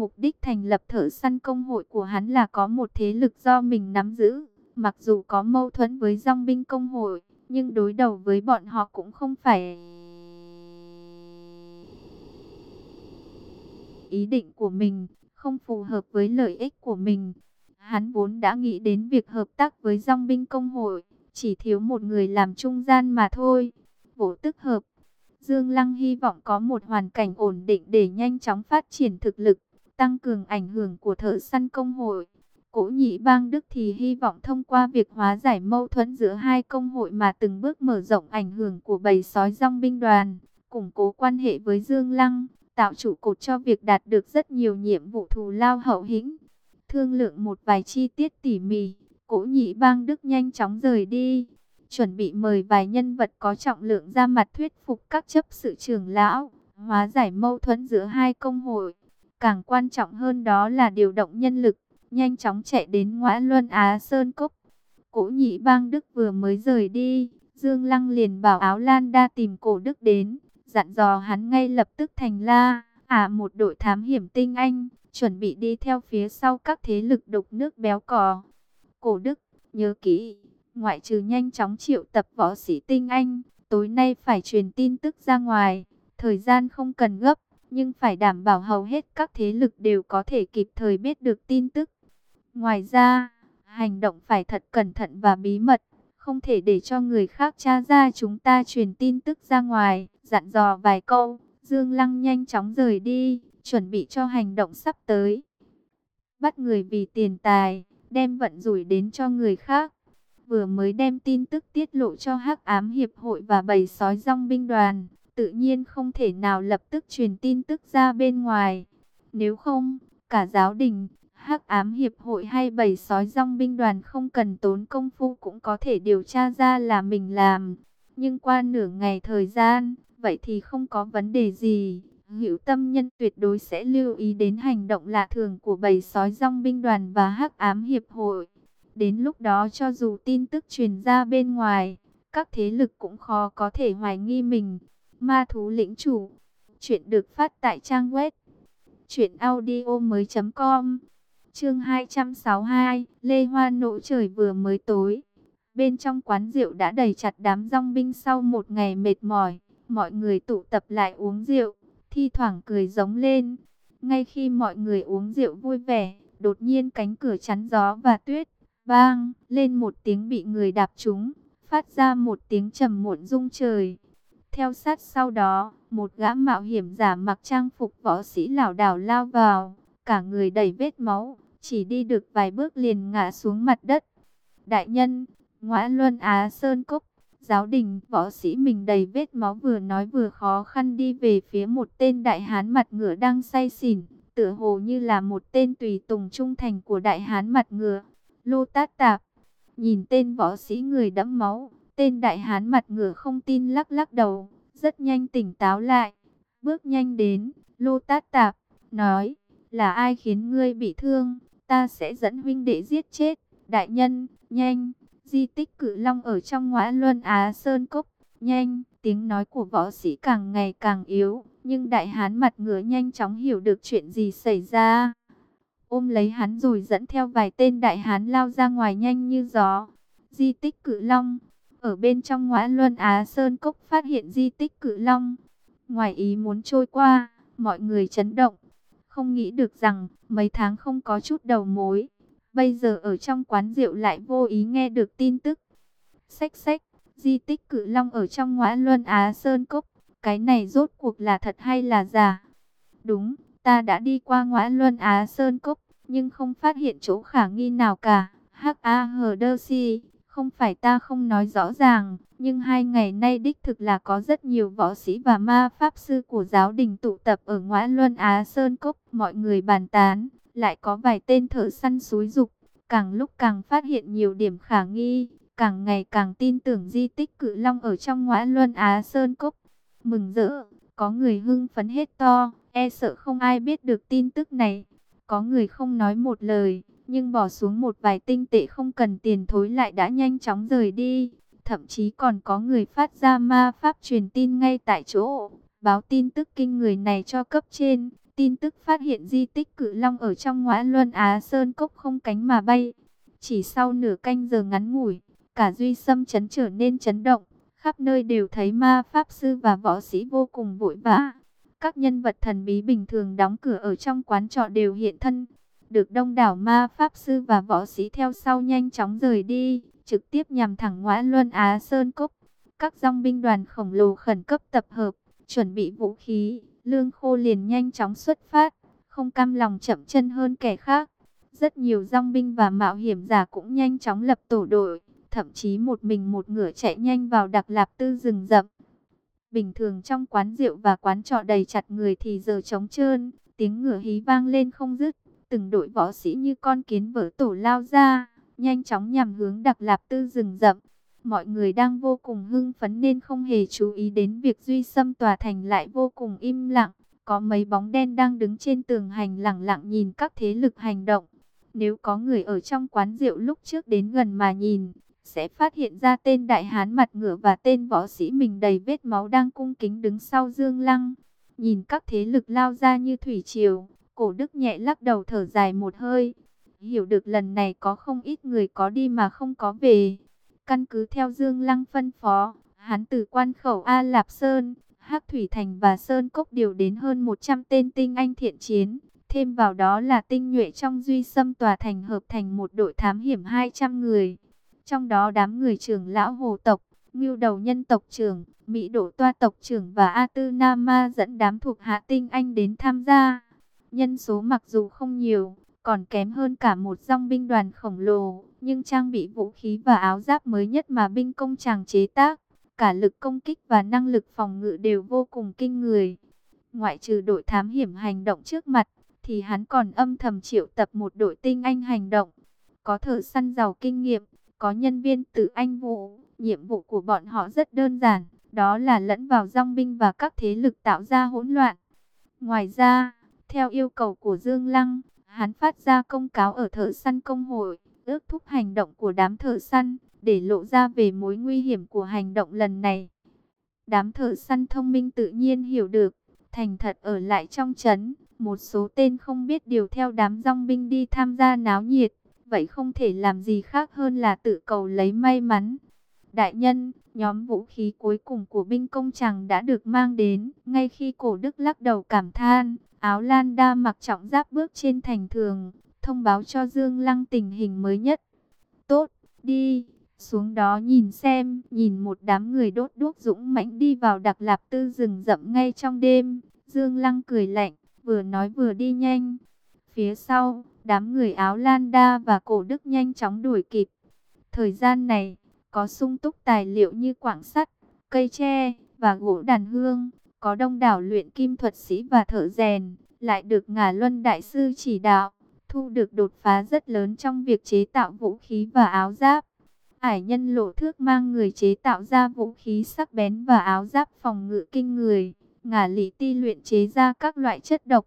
Mục đích thành lập thợ săn công hội của hắn là có một thế lực do mình nắm giữ. Mặc dù có mâu thuẫn với dòng binh công hội, nhưng đối đầu với bọn họ cũng không phải ý định của mình, không phù hợp với lợi ích của mình. Hắn vốn đã nghĩ đến việc hợp tác với dòng binh công hội, chỉ thiếu một người làm trung gian mà thôi. Vỗ tức hợp, Dương Lăng hy vọng có một hoàn cảnh ổn định để nhanh chóng phát triển thực lực, tăng cường ảnh hưởng của thợ săn công hội. Cổ nhị bang Đức thì hy vọng thông qua việc hóa giải mâu thuẫn giữa hai công hội mà từng bước mở rộng ảnh hưởng của bầy sói rong binh đoàn, củng cố quan hệ với Dương Lăng, tạo trụ cột cho việc đạt được rất nhiều nhiệm vụ thù lao hậu hĩnh. Thương lượng một vài chi tiết tỉ mỉ, cổ nhị bang Đức nhanh chóng rời đi, chuẩn bị mời vài nhân vật có trọng lượng ra mặt thuyết phục các chấp sự trưởng lão, hóa giải mâu thuẫn giữa hai công hội. Càng quan trọng hơn đó là điều động nhân lực, nhanh chóng chạy đến ngõa Luân Á Sơn Cốc. Cổ nhị bang Đức vừa mới rời đi, Dương Lăng liền bảo áo Lan đa tìm cổ Đức đến, dặn dò hắn ngay lập tức thành la, à một đội thám hiểm tinh anh, chuẩn bị đi theo phía sau các thế lực đục nước béo cò. Cổ Đức, nhớ kỹ, ngoại trừ nhanh chóng triệu tập võ sĩ tinh anh, tối nay phải truyền tin tức ra ngoài, thời gian không cần gấp, nhưng phải đảm bảo hầu hết các thế lực đều có thể kịp thời biết được tin tức. Ngoài ra, hành động phải thật cẩn thận và bí mật, không thể để cho người khác tra ra chúng ta truyền tin tức ra ngoài, dặn dò vài câu, Dương Lăng nhanh chóng rời đi, chuẩn bị cho hành động sắp tới. Bắt người vì tiền tài, đem vận rủi đến cho người khác. Vừa mới đem tin tức tiết lộ cho Hắc Ám Hiệp hội và bầy sói rong binh đoàn, tự nhiên không thể nào lập tức truyền tin tức ra bên ngoài. Nếu không, cả giáo đình, hắc ám hiệp hội hay bầy sói rong binh đoàn không cần tốn công phu cũng có thể điều tra ra là mình làm. Nhưng qua nửa ngày thời gian, vậy thì không có vấn đề gì. Hữu tâm nhân tuyệt đối sẽ lưu ý đến hành động lạ thường của bầy sói rong binh đoàn và hắc ám hiệp hội. Đến lúc đó cho dù tin tức truyền ra bên ngoài, các thế lực cũng khó có thể hoài nghi mình. Ma thú lĩnh chủ. Chuyện được phát tại trang web. Chuyện audio mới com. Chương 262. Lê Hoa nỗ trời vừa mới tối. Bên trong quán rượu đã đầy chặt đám rong binh sau một ngày mệt mỏi. Mọi người tụ tập lại uống rượu. Thi thoảng cười giống lên. Ngay khi mọi người uống rượu vui vẻ. Đột nhiên cánh cửa chắn gió và tuyết. Bang. Lên một tiếng bị người đạp trúng. Phát ra một tiếng trầm muộn rung trời. Theo sát sau đó, một gã mạo hiểm giả mặc trang phục võ sĩ lảo đảo lao vào, cả người đầy vết máu, chỉ đi được vài bước liền ngã xuống mặt đất. Đại nhân, ngõa luân Á Sơn Cốc, giáo đình, võ sĩ mình đầy vết máu vừa nói vừa khó khăn đi về phía một tên đại hán mặt ngựa đang say xỉn, tựa hồ như là một tên tùy tùng trung thành của đại hán mặt ngựa. Lô Tát Tạp, nhìn tên võ sĩ người đẫm máu, Tên đại hán mặt ngựa không tin lắc lắc đầu, rất nhanh tỉnh táo lại. Bước nhanh đến, lô tát tạp, nói, là ai khiến ngươi bị thương, ta sẽ dẫn huynh đệ giết chết. Đại nhân, nhanh, di tích cự long ở trong ngõa luân Á Sơn Cốc, nhanh, tiếng nói của võ sĩ càng ngày càng yếu, nhưng đại hán mặt ngựa nhanh chóng hiểu được chuyện gì xảy ra. Ôm lấy hắn rồi dẫn theo vài tên đại hán lao ra ngoài nhanh như gió. Di tích cự long, ở bên trong ngõa Luân Á Sơn Cốc phát hiện di tích cự long. Ngoài ý muốn trôi qua, mọi người chấn động. Không nghĩ được rằng, mấy tháng không có chút đầu mối. Bây giờ ở trong quán rượu lại vô ý nghe được tin tức. Xách xách, di tích cự long ở trong ngõa Luân Á Sơn Cốc. Cái này rốt cuộc là thật hay là giả? Đúng, ta đã đi qua ngõa Luân Á Sơn Cốc, nhưng không phát hiện chỗ khả nghi nào cả. H.A.H.D.C. Không phải ta không nói rõ ràng, nhưng hai ngày nay đích thực là có rất nhiều võ sĩ và ma pháp sư của giáo đình tụ tập ở ngõ Luân Á Sơn Cốc. Mọi người bàn tán, lại có vài tên thợ săn suối dục, càng lúc càng phát hiện nhiều điểm khả nghi, càng ngày càng tin tưởng di tích cự long ở trong ngõ Luân Á Sơn Cốc. Mừng rỡ, có người hưng phấn hết to, e sợ không ai biết được tin tức này. Có người không nói một lời, nhưng bỏ xuống một vài tinh tệ không cần tiền thối lại đã nhanh chóng rời đi. Thậm chí còn có người phát ra ma pháp truyền tin ngay tại chỗ, báo tin tức kinh người này cho cấp trên, tin tức phát hiện di tích cự long ở trong ngõa luân Á Sơn Cốc không cánh mà bay. Chỉ sau nửa canh giờ ngắn ngủi, cả duy xâm chấn trở nên chấn động, khắp nơi đều thấy ma pháp sư và võ sĩ vô cùng vội vã. Các nhân vật thần bí bình thường đóng cửa ở trong quán trọ đều hiện thân, được đông đảo ma pháp sư và võ sĩ theo sau nhanh chóng rời đi, trực tiếp nhằm thẳng ngõa luân Á Sơn Cốc. Các dòng binh đoàn khổng lồ khẩn cấp tập hợp, chuẩn bị vũ khí, lương khô liền nhanh chóng xuất phát, không cam lòng chậm chân hơn kẻ khác. Rất nhiều dòng binh và mạo hiểm giả cũng nhanh chóng lập tổ đội, thậm chí một mình một ngựa chạy nhanh vào đặc lạp tư rừng rậm. Bình thường trong quán rượu và quán trọ đầy chặt người thì giờ trống trơn, tiếng ngựa hí vang lên không dứt, từng đội võ sĩ như con kiến vỡ tổ lao ra, nhanh chóng nhằm hướng đặc lạp tư rừng rậm. Mọi người đang vô cùng hưng phấn nên không hề chú ý đến việc duy xâm tòa thành lại vô cùng im lặng. Có mấy bóng đen đang đứng trên tường hành lặng lặng nhìn các thế lực hành động. Nếu có người ở trong quán rượu lúc trước đến gần mà nhìn, sẽ phát hiện ra tên đại hán mặt ngựa và tên võ sĩ mình đầy vết máu đang cung kính đứng sau Dương Lăng. Nhìn các thế lực lao ra như thủy triều, cổ đức nhẹ lắc đầu thở dài một hơi. Hiểu được lần này có không ít người có đi mà không có về. Căn cứ theo Dương Lăng phân phó, hắn từ quan khẩu A Lạp Sơn, Hắc Thủy Thành và Sơn Cốc điều đến hơn 100 tên tinh anh thiện chiến. Thêm vào đó là tinh nhuệ trong duy xâm tòa thành hợp thành một đội thám hiểm 200 người. Trong đó đám người trưởng lão hồ tộc, ngưu đầu nhân tộc trưởng, Mỹ độ toa tộc trưởng và A Tư Nama dẫn đám thuộc hạ tinh anh đến tham gia. Nhân số mặc dù không nhiều, còn kém hơn cả một dòng binh đoàn khổng lồ, nhưng trang bị vũ khí và áo giáp mới nhất mà binh công chàng chế tác, cả lực công kích và năng lực phòng ngự đều vô cùng kinh người. Ngoại trừ đội thám hiểm hành động trước mặt, thì hắn còn âm thầm triệu tập một đội tinh anh hành động, có thợ săn giàu kinh nghiệm, có nhân viên tự anh vụ, nhiệm vụ của bọn họ rất đơn giản, đó là lẫn vào dòng binh và các thế lực tạo ra hỗn loạn. Ngoài ra, theo yêu cầu của Dương Lăng, hắn phát ra công cáo ở thợ săn công hội, ước thúc hành động của đám thợ săn, để lộ ra về mối nguy hiểm của hành động lần này. Đám thợ săn thông minh tự nhiên hiểu được, thành thật ở lại trong trấn, một số tên không biết điều theo đám rong binh đi tham gia náo nhiệt, vậy không thể làm gì khác hơn là tự cầu lấy may mắn. Đại nhân, nhóm vũ khí cuối cùng của binh công chẳng đã được mang đến, ngay khi cổ đức lắc đầu cảm than, áo lan đa mặc trọng giáp bước trên thành thường, thông báo cho Dương Lăng tình hình mới nhất. Tốt, đi, xuống đó nhìn xem, nhìn một đám người đốt đuốc dũng mãnh đi vào đặc lạp tư rừng rậm ngay trong đêm. Dương Lăng cười lạnh, vừa nói vừa đi nhanh. Phía sau, đám người áo lan đa và cổ đức nhanh chóng đuổi kịp. Thời gian này, có sung túc tài liệu như quảng sắt, cây tre và gỗ đàn hương, có đông đảo luyện kim thuật sĩ và thợ rèn, lại được ngả luân đại sư chỉ đạo, thu được đột phá rất lớn trong việc chế tạo vũ khí và áo giáp. Ải nhân lộ thước mang người chế tạo ra vũ khí sắc bén và áo giáp phòng ngự kinh người, ngả lý ti luyện chế ra các loại chất độc,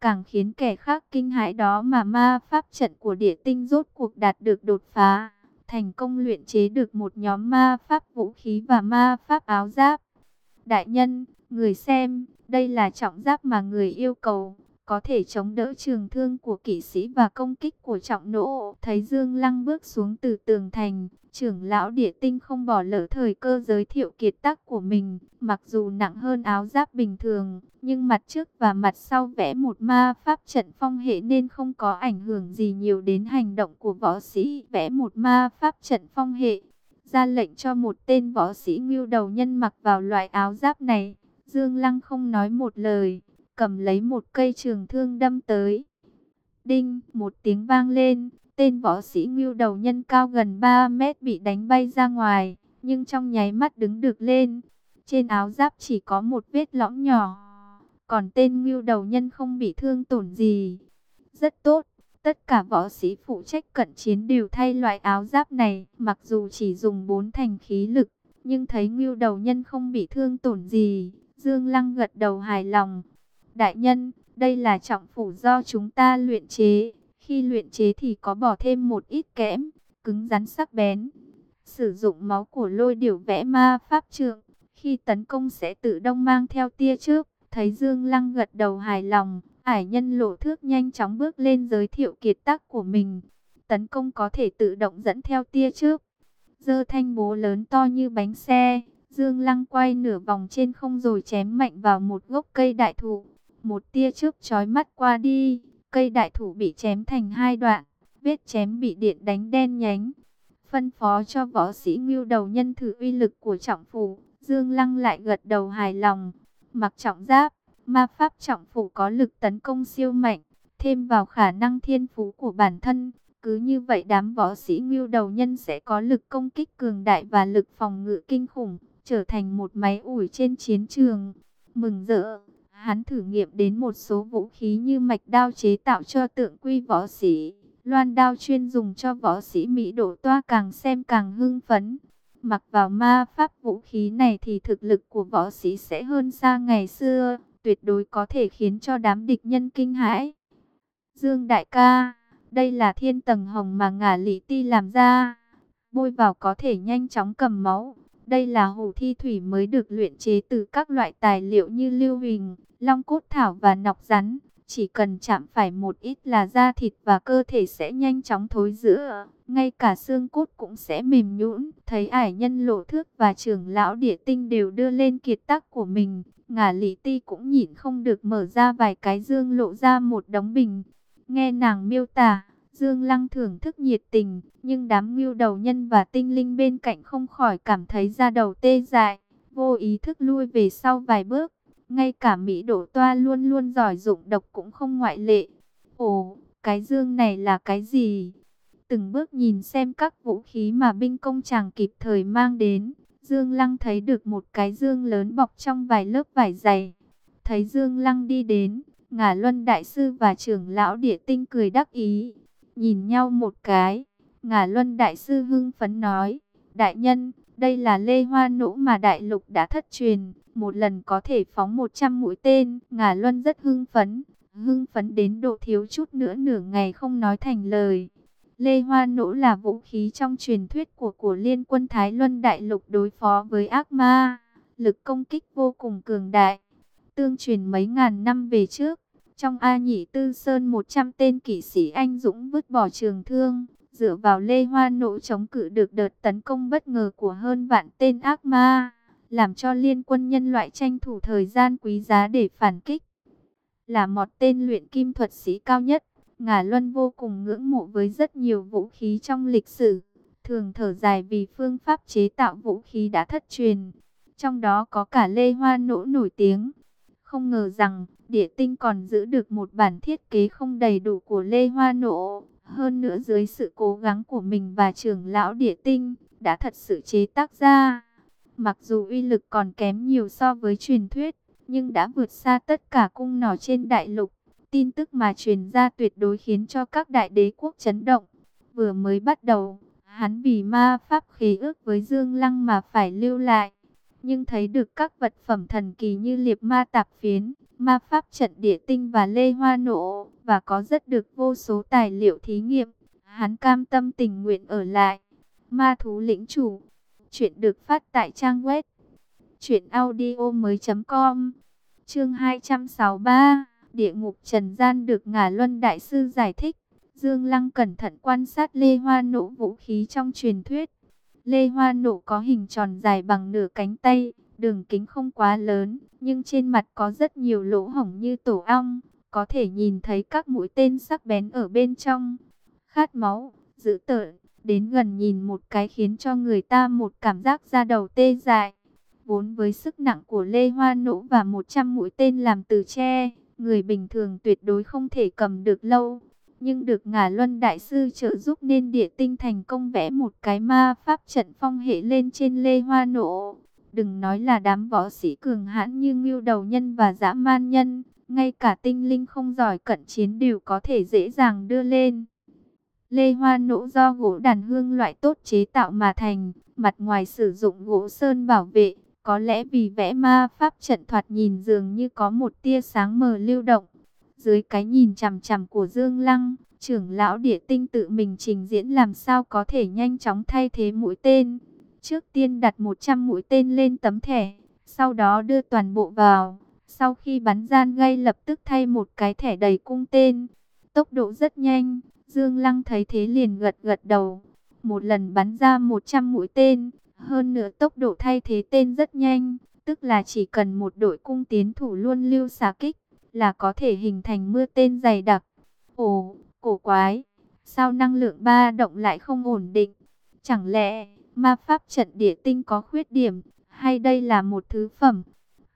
càng khiến kẻ khác kinh hãi đó mà ma pháp trận của địa tinh rốt cuộc đạt được đột phá, thành công luyện chế được một nhóm ma pháp vũ khí và ma pháp áo giáp. Đại nhân, người xem, đây là trọng giáp mà người yêu cầu, có thể chống đỡ trường thương của kỵ sĩ và công kích của trọng nỗ. Thấy Dương Lăng bước xuống từ tường thành, trưởng lão địa tinh không bỏ lỡ thời cơ giới thiệu kiệt tác của mình. Mặc dù nặng hơn áo giáp bình thường, nhưng mặt trước và mặt sau vẽ một ma pháp trận phong hệ nên không có ảnh hưởng gì nhiều đến hành động của võ sĩ. Vẽ một ma pháp trận phong hệ, ra lệnh cho một tên võ sĩ ngưu đầu nhân mặc vào loại áo giáp này. Dương Lăng không nói một lời cầm lấy một cây trường thương đâm tới. Đinh, một tiếng vang lên, tên võ sĩ ngưu đầu nhân cao gần 3 mét bị đánh bay ra ngoài, nhưng trong nháy mắt đứng được lên. Trên áo giáp chỉ có một vết lõm nhỏ, còn tên ngưu đầu nhân không bị thương tổn gì. Rất tốt, tất cả võ sĩ phụ trách cận chiến đều thay loại áo giáp này, mặc dù chỉ dùng bốn thành khí lực, nhưng thấy ngưu đầu nhân không bị thương tổn gì. Dương Lăng gật đầu hài lòng, Đại nhân, đây là trọng phủ do chúng ta luyện chế. Khi luyện chế thì có bỏ thêm một ít kẽm, cứng rắn sắc bén. Sử dụng máu của lôi điểu vẽ ma pháp trượng. Khi tấn công sẽ tự động mang theo tia trước. Thấy Dương Lăng gật đầu hài lòng, ải nhân lộ thước nhanh chóng bước lên giới thiệu kiệt tác của mình. Tấn công có thể tự động dẫn theo tia trước. Dơ thanh bố lớn to như bánh xe. Dương Lăng quay nửa vòng trên không rồi chém mạnh vào một gốc cây đại thụ. Một tia trước chói mắt qua đi. Cây đại thụ bị chém thành hai đoạn. Vết chém bị điện đánh đen nhánh. Phân phó cho võ sĩ ngưu đầu nhân thử uy lực của trọng phủ. Dương Lăng lại gật đầu hài lòng. Mặc trọng giáp, ma pháp trọng phủ có lực tấn công siêu mạnh. Thêm vào khả năng thiên phú của bản thân. Cứ như vậy đám võ sĩ ngưu đầu nhân sẽ có lực công kích cường đại và lực phòng ngự kinh khủng. Trở thành một máy ủi trên chiến trường. Mừng rỡ, hắn thử nghiệm đến một số vũ khí như mạch đao chế tạo cho tượng quy võ sĩ Loan đao chuyên dùng cho võ sĩ Mỹ độ toa càng xem càng hưng phấn. Mặc vào ma pháp vũ khí này thì thực lực của võ sĩ sẽ hơn xa ngày xưa, tuyệt đối có thể khiến cho đám địch nhân kinh hãi. Dương đại ca, đây là thiên tầng hồng mà ngả lý ti làm ra. Bôi vào có thể nhanh chóng cầm máu. Đây là hồ thi thủy mới được luyện chế từ các loại tài liệu như lưu huỳnh, long cốt thảo và nọc rắn. Chỉ cần chạm phải một ít là da thịt và cơ thể sẽ nhanh chóng thối rữa, ngay cả xương cốt cũng sẽ mềm nhũn. Thấy ải nhân lộ thước và trưởng lão địa tinh đều đưa lên kiệt tác của mình, ngả lý ti cũng nhịn không được mở ra vài cái dương lộ ra một đống bình. Nghe nàng miêu tả, Dương Lăng thưởng thức nhiệt tình, nhưng đám ngưu đầu nhân và tinh linh bên cạnh không khỏi cảm thấy da đầu tê dại, vô ý thức lui về sau vài bước. Ngay cả Mỹ Đổ Toa luôn luôn giỏi dụng độc cũng không ngoại lệ. Ồ, cái dương này là cái gì? Từng bước nhìn xem các vũ khí mà binh công chàng kịp thời mang đến. Dương Lăng thấy được một cái dương lớn bọc trong vài lớp vải dày. Thấy Dương Lăng đi đến, ngả luân đại sư và trưởng lão địa tinh cười đắc ý. Nhìn nhau một cái, ngả luân đại sư hưng phấn nói, đại nhân, đây là lê hoa nũ mà đại lục đã thất truyền một lần có thể phóng 100 mũi tên. ngả Luân rất hưng phấn, hưng phấn đến độ thiếu chút nữa nửa ngày không nói thành lời. Lê Hoa Nỗ là vũ khí trong truyền thuyết của của Liên quân Thái Luân Đại Lục đối phó với ác ma, lực công kích vô cùng cường đại. Tương truyền mấy ngàn năm về trước, trong A Nhị Tư Sơn 100 tên kỵ sĩ anh dũng vứt bỏ trường thương, dựa vào Lê Hoa Nỗ chống cự được đợt tấn công bất ngờ của hơn vạn tên ác ma làm cho liên quân nhân loại tranh thủ thời gian quý giá để phản kích. Là một tên luyện kim thuật sĩ cao nhất, Ngà Luân vô cùng ngưỡng mộ với rất nhiều vũ khí trong lịch sử, thường thở dài vì phương pháp chế tạo vũ khí đã thất truyền, trong đó có cả lê hoa nỗ nổi tiếng. Không ngờ rằng, địa tinh còn giữ được một bản thiết kế không đầy đủ của lê hoa nỗ, hơn nữa dưới sự cố gắng của mình và trưởng lão địa tinh, đã thật sự chế tác ra. Mặc dù uy lực còn kém nhiều so với truyền thuyết, nhưng đã vượt xa tất cả cung nỏ trên đại lục. Tin tức mà truyền ra tuyệt đối khiến cho các đại đế quốc chấn động. Vừa mới bắt đầu, hắn vì ma pháp khí ước với Dương Lăng mà phải lưu lại. Nhưng thấy được các vật phẩm thần kỳ như liệp ma tạp phiến, ma pháp trận địa tinh và lê hoa nổ, và có rất được vô số tài liệu thí nghiệm. Hắn cam tâm tình nguyện ở lại. Ma thú lĩnh chủ Chuyện được phát tại trang web truyệnaudiomoi.com. Chương 263, Địa ngục trần gian được ngà Luân đại sư giải thích. Dương Lăng cẩn thận quan sát Lê Hoa nổ vũ khí trong truyền thuyết. Lê Hoa nổ có hình tròn dài bằng nửa cánh tay, đường kính không quá lớn, nhưng trên mặt có rất nhiều lỗ hổng như tổ ong, có thể nhìn thấy các mũi tên sắc bén ở bên trong. Khát máu, dữ tợn, Đến gần nhìn một cái khiến cho người ta một cảm giác da đầu tê dại. Vốn với sức nặng của Lê Hoa Nỗ và 100 mũi tên làm từ tre, người bình thường tuyệt đối không thể cầm được lâu. Nhưng được ngả luân đại sư trợ giúp nên địa tinh thành công vẽ một cái ma pháp trận phong hệ lên trên Lê Hoa Nỗ. Đừng nói là đám võ sĩ cường hãn như ngưu đầu nhân và dã man nhân, ngay cả tinh linh không giỏi cận chiến đều có thể dễ dàng đưa lên. Lê Hoa nỗ do gỗ đàn hương loại tốt chế tạo mà thành, mặt ngoài sử dụng gỗ sơn bảo vệ, có lẽ vì vẽ ma pháp trận thoạt nhìn dường như có một tia sáng mờ lưu động. Dưới cái nhìn chằm chằm của Dương Lăng, trưởng lão địa tinh tự mình trình diễn làm sao có thể nhanh chóng thay thế mũi tên. Trước tiên đặt 100 mũi tên lên tấm thẻ, sau đó đưa toàn bộ vào, Sau khi bắn gian gây lập tức thay một cái thẻ đầy cung tên. Tốc độ rất nhanh, Dương Lăng thấy thế liền gật gật đầu. Một lần bắn ra 100 mũi tên, hơn nữa tốc độ thay thế tên rất nhanh, tức là chỉ cần một đội cung tiến thủ luôn lưu xả kích, là có thể hình thành mưa tên dày đặc. Ồ, cổ quái, sao năng lượng ba động lại không ổn định? Chẳng lẽ ma pháp trận địa tinh có khuyết điểm, hay đây là một thứ phẩm?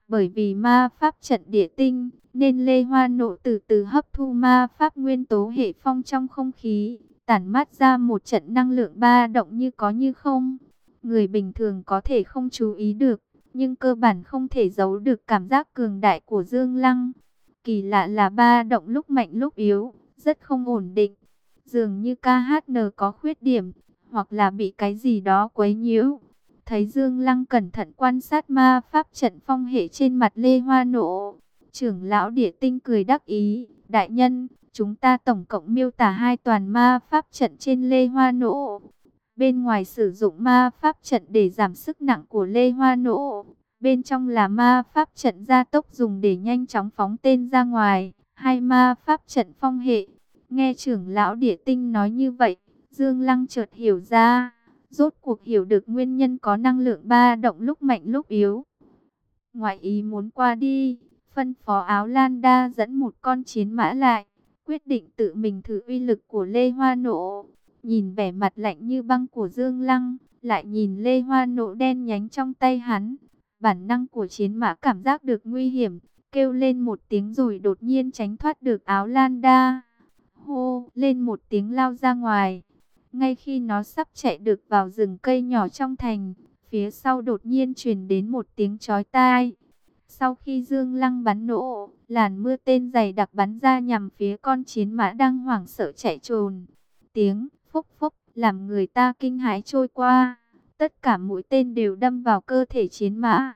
Bởi vì ma pháp trận địa tinh, nên Lê Hoa Nộ từ từ hấp thu ma pháp nguyên tố hệ phong trong không khí, tản mát ra một trận năng lượng ba động như có như không. Người bình thường có thể không chú ý được, nhưng cơ bản không thể giấu được cảm giác cường đại của Dương Lăng. Kỳ lạ là ba động lúc mạnh lúc yếu, rất không ổn định. Dường như KHN có khuyết điểm, hoặc là bị cái gì đó quấy nhiễu. Thấy Dương Lăng cẩn thận quan sát ma pháp trận phong hệ trên mặt Lê Hoa Nộ. Trưởng lão địa tinh cười đắc ý, đại nhân, chúng ta tổng cộng miêu tả hai toàn ma pháp trận trên Lê Hoa Nộ. Bên ngoài sử dụng ma pháp trận để giảm sức nặng của Lê Hoa Nỗ. Bên trong là ma pháp trận gia tốc dùng để nhanh chóng phóng tên ra ngoài. Hai ma pháp trận phong hệ. Nghe trưởng lão địa tinh nói như vậy, Dương Lăng chợt hiểu ra. Rốt cuộc hiểu được nguyên nhân có năng lượng ba động lúc mạnh lúc yếu. Ngoại ý muốn qua đi, phân phó áo Lan đa dẫn một con chiến mã lại. Quyết định tự mình thử uy lực của Lê Hoa Nộ. Nhìn vẻ mặt lạnh như băng của Dương Lăng, lại nhìn Lê Hoa Nộ đen nhánh trong tay hắn. Bản năng của chiến mã cảm giác được nguy hiểm, kêu lên một tiếng rồi đột nhiên tránh thoát được áo Lan đa. Hô, lên một tiếng lao ra ngoài. Ngay khi nó sắp chạy được vào rừng cây nhỏ trong thành, phía sau đột nhiên truyền đến một tiếng chói tai. Sau khi Dương Lăng bắn nổ, làn mưa tên dày đặc bắn ra nhằm phía con chiến mã đang hoảng sợ chạy trồn. Tiếng phốc phốc làm người ta kinh hãi trôi qua. Tất cả mũi tên đều đâm vào cơ thể chiến mã.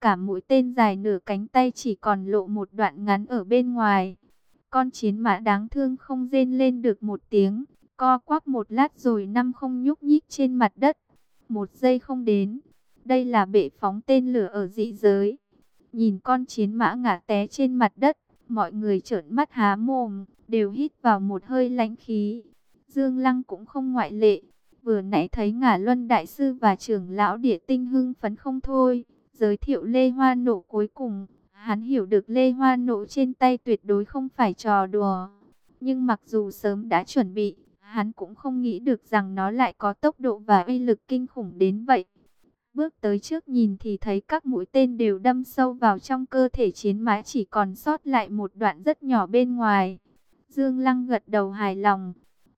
Cả mũi tên dài nửa cánh tay chỉ còn lộ một đoạn ngắn ở bên ngoài. Con chiến mã đáng thương không rên lên được một tiếng, co quắp một lát rồi năm không nhúc nhích trên mặt đất. Một giây không đến, đây là bệ phóng tên lửa ở dị giới. Nhìn con chiến mã ngã té trên mặt đất, mọi người trợn mắt há mồm, đều hít vào một hơi lãnh khí. Dương Lăng cũng không ngoại lệ, vừa nãy thấy ngả luân đại sư và trưởng lão địa tinh hưng phấn không thôi, giới thiệu Lê Hoa Nộ cuối cùng, hắn hiểu được Lê Hoa Nộ trên tay tuyệt đối không phải trò đùa. Nhưng mặc dù sớm đã chuẩn bị, hắn cũng không nghĩ được rằng nó lại có tốc độ và uy lực kinh khủng đến vậy. Bước tới trước nhìn thì thấy các mũi tên đều đâm sâu vào trong cơ thể chiến mã chỉ còn sót lại một đoạn rất nhỏ bên ngoài. Dương Lăng gật đầu hài lòng,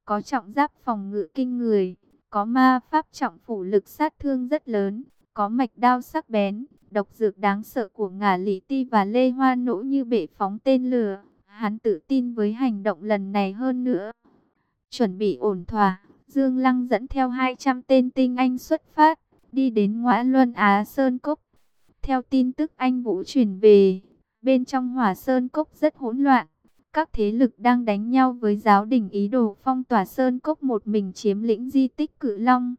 có trọng giáp phòng ngự kinh người, có ma pháp trọng phủ lực sát thương rất lớn, có mạch đao sắc bén, độc dược đáng sợ của ngả lý ti và lê hoa nỗ như bể phóng tên lửa. Hắn tự tin với hành động lần này hơn nữa. Chuẩn bị ổn thỏa, Dương Lăng dẫn theo 200 tên tinh anh xuất phát, đi đến ngõ Luân Á Sơn Cốc. Theo tin tức anh Vũ truyền về, bên trong hỏa Sơn Cốc rất hỗn loạn. Các thế lực đang đánh nhau với giáo đình ý đồ phong tỏa Sơn Cốc một mình chiếm lĩnh di tích cự long.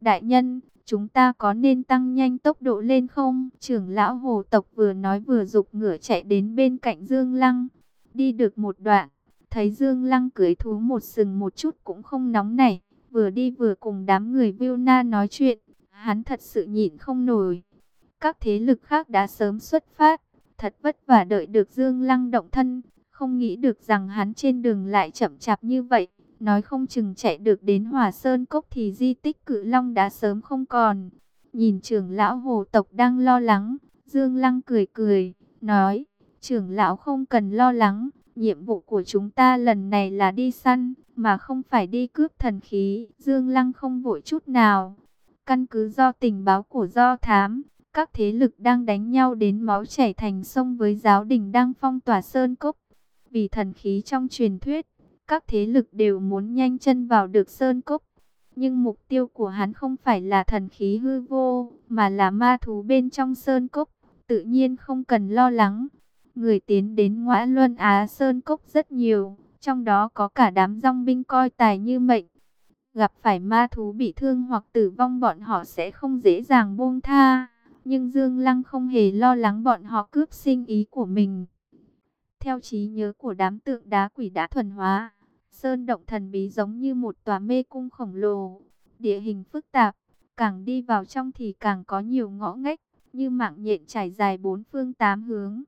Đại nhân, chúng ta có nên tăng nhanh tốc độ lên không? Trưởng lão hồ tộc vừa nói vừa dục ngựa chạy đến bên cạnh Dương Lăng. Đi được một đoạn, thấy Dương Lăng cưới thú một sừng một chút cũng không nóng nảy. Vừa đi vừa cùng đám người Vilna nói chuyện, hắn thật sự nhịn không nổi. Các thế lực khác đã sớm xuất phát, thật vất vả đợi được Dương Lăng động thân. Không nghĩ được rằng hắn trên đường lại chậm chạp như vậy. Nói không chừng chạy được đến Hòa Sơn Cốc thì di tích cự long đã sớm không còn. Nhìn trưởng lão hồ tộc đang lo lắng, Dương Lăng cười cười, nói, trưởng lão không cần lo lắng, nhiệm vụ của chúng ta lần này là đi săn, mà không phải đi cướp thần khí. Dương Lăng không vội chút nào. Căn cứ do tình báo của do thám, các thế lực đang đánh nhau đến máu chảy thành sông với giáo đình đang phong tỏa Sơn Cốc. Vì thần khí trong truyền thuyết, các thế lực đều muốn nhanh chân vào được sơn cốc. Nhưng mục tiêu của hắn không phải là thần khí hư vô, mà là ma thú bên trong sơn cốc. Tự nhiên không cần lo lắng. Người tiến đến ngõa luân Á Sơn Cốc rất nhiều, trong đó có cả đám rong binh coi tài như mệnh. Gặp phải ma thú bị thương hoặc tử vong bọn họ sẽ không dễ dàng buông tha. Nhưng Dương Lăng không hề lo lắng bọn họ cướp sinh ý của mình. Theo trí nhớ của đám tượng đá quỷ đã thuần hóa, sơn động thần bí giống như một tòa mê cung khổng lồ, địa hình phức tạp, càng đi vào trong thì càng có nhiều ngõ ngách, như mạng nhện trải dài bốn phương tám hướng.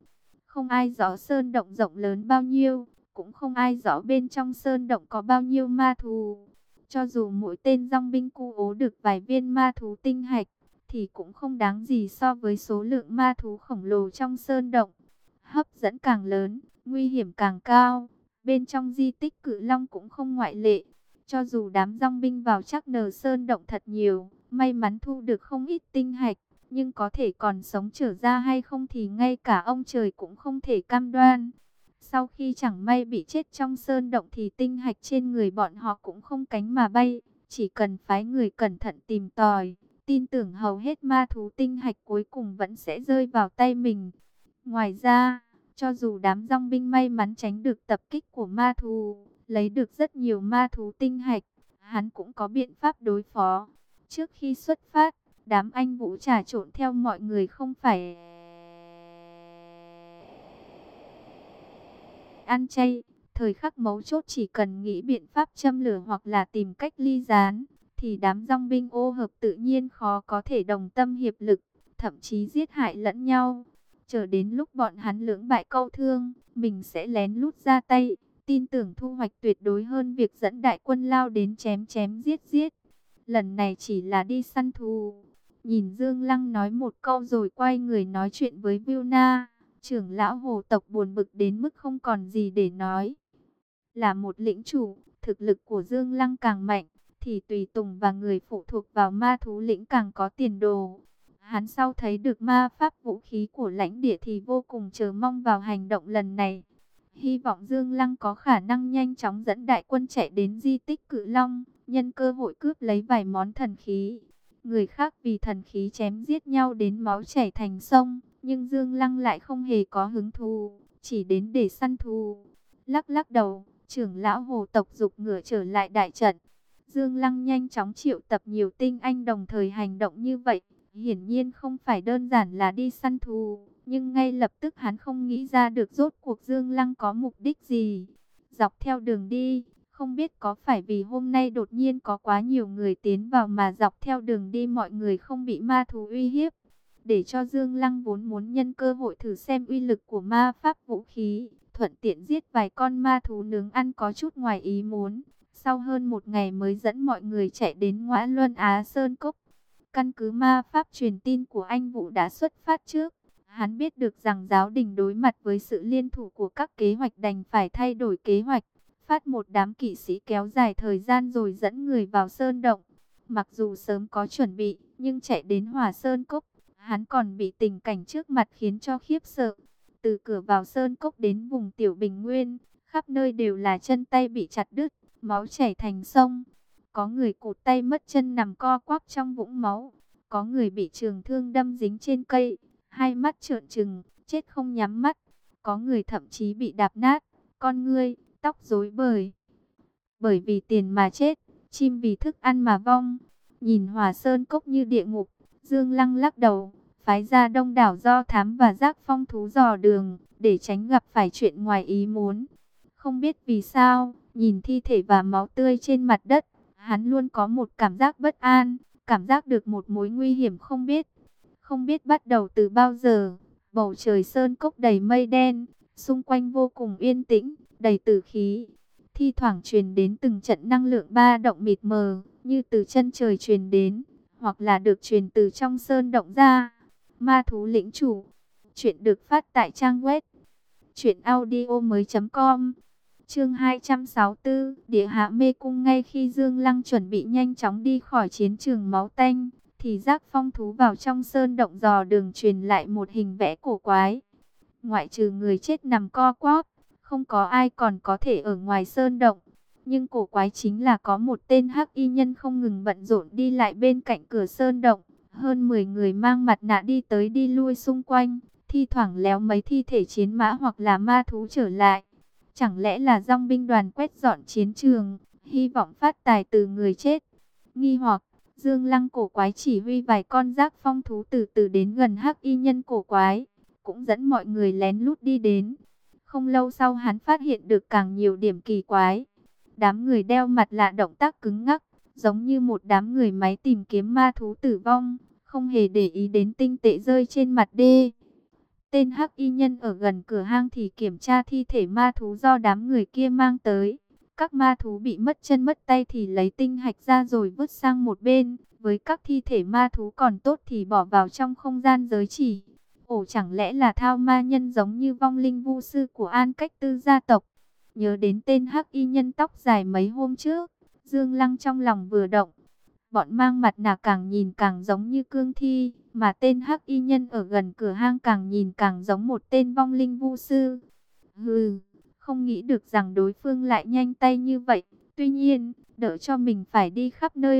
Không ai rõ sơn động rộng lớn bao nhiêu, cũng không ai rõ bên trong sơn động có bao nhiêu ma thú. Cho dù mỗi tên dòng binh cu ố được vài viên ma thú tinh hạch, thì cũng không đáng gì so với số lượng ma thú khổng lồ trong sơn động. Hấp dẫn càng lớn, nguy hiểm càng cao. Bên trong di tích cự long cũng không ngoại lệ. Cho dù đám rong binh vào chắc nờ sơn động thật nhiều, may mắn thu được không ít tinh hạch, nhưng có thể còn sống trở ra hay không thì ngay cả ông trời cũng không thể cam đoan. Sau khi chẳng may bị chết trong sơn động thì tinh hạch trên người bọn họ cũng không cánh mà bay, chỉ cần phái người cẩn thận tìm tòi, tin tưởng hầu hết ma thú tinh hạch cuối cùng vẫn sẽ rơi vào tay mình. Ngoài ra, cho dù đám dòng binh may mắn tránh được tập kích của ma thú, lấy được rất nhiều ma thú tinh hạch, hắn cũng có biện pháp đối phó. Trước khi xuất phát, đám anh vũ trà trộn theo mọi người không phải ăn chay. Thời khắc mấu chốt chỉ cần nghĩ biện pháp châm lửa hoặc là tìm cách ly gián, thì đám dòng binh ô hợp tự nhiên khó có thể đồng tâm hiệp lực, thậm chí giết hại lẫn nhau. Chờ đến lúc bọn hắn lưỡng bại câu thương, mình sẽ lén lút ra tay, tin tưởng thu hoạch tuyệt đối hơn việc dẫn đại quân lao đến chém chém giết giết. Lần này chỉ là đi săn thù. Nhìn Dương Lăng nói một câu rồi quay người nói chuyện với Vilna. Trưởng lão hồ tộc buồn bực đến mức không còn gì để nói. Là một lĩnh chủ, thực lực của Dương Lăng càng mạnh, thì tùy tùng và người phụ thuộc vào ma thú lĩnh càng có tiền đồ. Hắn sau thấy được ma pháp vũ khí của lãnh địa thì vô cùng chờ mong vào hành động lần này. Hy vọng Dương Lăng có khả năng nhanh chóng dẫn đại quân chạy đến di tích cự long, nhân cơ hội cướp lấy vài món thần khí. Người khác vì thần khí chém giết nhau đến máu chảy thành sông, nhưng Dương Lăng lại không hề có hứng thú, chỉ đến để săn thù. Lắc lắc đầu, trưởng lão hồ tộc dục ngựa trở lại đại trận. Dương Lăng nhanh chóng triệu tập nhiều tinh anh đồng thời hành động như vậy. Hiển nhiên không phải đơn giản là đi săn thù, nhưng ngay lập tức hắn không nghĩ ra được rốt cuộc Dương Lăng có mục đích gì. Dọc theo đường đi, không biết có phải vì hôm nay đột nhiên có quá nhiều người tiến vào mà dọc theo đường đi mọi người không bị ma thú uy hiếp. Để cho Dương Lăng vốn muốn nhân cơ hội thử xem uy lực của ma pháp vũ khí, thuận tiện giết vài con ma thú nướng ăn có chút ngoài ý muốn. Sau hơn một ngày mới dẫn mọi người chạy đến ngõ Luân Á Sơn Cốc. Căn cứ ma pháp truyền tin của anh Vũ đã xuất phát trước. Hắn biết được rằng giáo đình đối mặt với sự liên thủ của các kế hoạch đành phải thay đổi kế hoạch. Phát một đám kỵ sĩ kéo dài thời gian rồi dẫn người vào sơn động. Mặc dù sớm có chuẩn bị, nhưng chạy đến Hòa Sơn Cốc, hắn còn bị tình cảnh trước mặt khiến cho khiếp sợ. Từ cửa vào Sơn Cốc đến vùng Tiểu Bình Nguyên, khắp nơi đều là chân tay bị chặt đứt, máu chảy thành sông. Có người cụt tay mất chân nằm co quắp trong vũng máu. Có người bị trường thương đâm dính trên cây, hai mắt trợn trừng, chết không nhắm mắt. Có người thậm chí bị đạp nát, con ngươi, tóc rối bời. Bởi vì tiền mà chết, chim vì thức ăn mà vong. Nhìn hòa sơn cốc như địa ngục, Dương Lăng lắc đầu, phái ra đông đảo do thám và giác phong thú dò đường, để tránh gặp phải chuyện ngoài ý muốn. Không biết vì sao, nhìn thi thể và máu tươi trên mặt đất, hắn luôn có một cảm giác bất an, cảm giác được một mối nguy hiểm không biết. Không biết bắt đầu từ bao giờ, bầu trời sơn cốc đầy mây đen, xung quanh vô cùng yên tĩnh, đầy tử khí. Thi thoảng truyền đến từng trận năng lượng ba động mịt mờ, như từ chân trời truyền đến, hoặc là được truyền từ trong sơn động ra. Ma thú lĩnh chủ, chuyện được phát tại trang web chuyện audio mới.com Chương 264, địa hạ mê cung ngay khi Dương Lăng chuẩn bị nhanh chóng đi khỏi chiến trường máu tanh, thì giác phong thú vào trong sơn động dò đường truyền lại một hình vẽ cổ quái. Ngoại trừ người chết nằm co quắp, không có ai còn có thể ở ngoài sơn động. Nhưng cổ quái chính là có một tên hắc y nhân không ngừng bận rộn đi lại bên cạnh cửa sơn động. Hơn 10 người mang mặt nạ đi tới đi lui xung quanh, thi thoảng léo mấy thi thể chiến mã hoặc là ma thú trở lại. Chẳng lẽ là dòng binh đoàn quét dọn chiến trường, hy vọng phát tài từ người chết. Nghi hoặc, Dương Lăng cổ quái chỉ huy vài con giác phong thú từ từ đến gần hắc y nhân cổ quái, cũng dẫn mọi người lén lút đi đến. Không lâu sau hắn phát hiện được càng nhiều điểm kỳ quái. Đám người đeo mặt lạ động tác cứng ngắc, giống như một đám người máy tìm kiếm ma thú tử vong, không hề để ý đến tinh tệ rơi trên mặt đê. Tên hắc y nhân ở gần cửa hang thì kiểm tra thi thể ma thú do đám người kia mang tới. Các ma thú bị mất chân mất tay thì lấy tinh hạch ra rồi vứt sang một bên. Với các thi thể ma thú còn tốt thì bỏ vào trong không gian giới chỉ. Ồ, chẳng lẽ là thao ma nhân giống như vong linh vu sư của An Cách Tư gia tộc. Nhớ đến tên hắc y nhân tóc dài mấy hôm trước. Dương Lăng trong lòng vừa động. Bọn mang mặt nạ càng nhìn càng giống như cương thi. Mà tên hắc y nhân ở gần cửa hang càng nhìn càng giống một tên vong linh vu sư. Hừ không nghĩ được rằng đối phương lại nhanh tay như vậy. Tuy nhiên, đỡ cho mình phải đi khắp nơi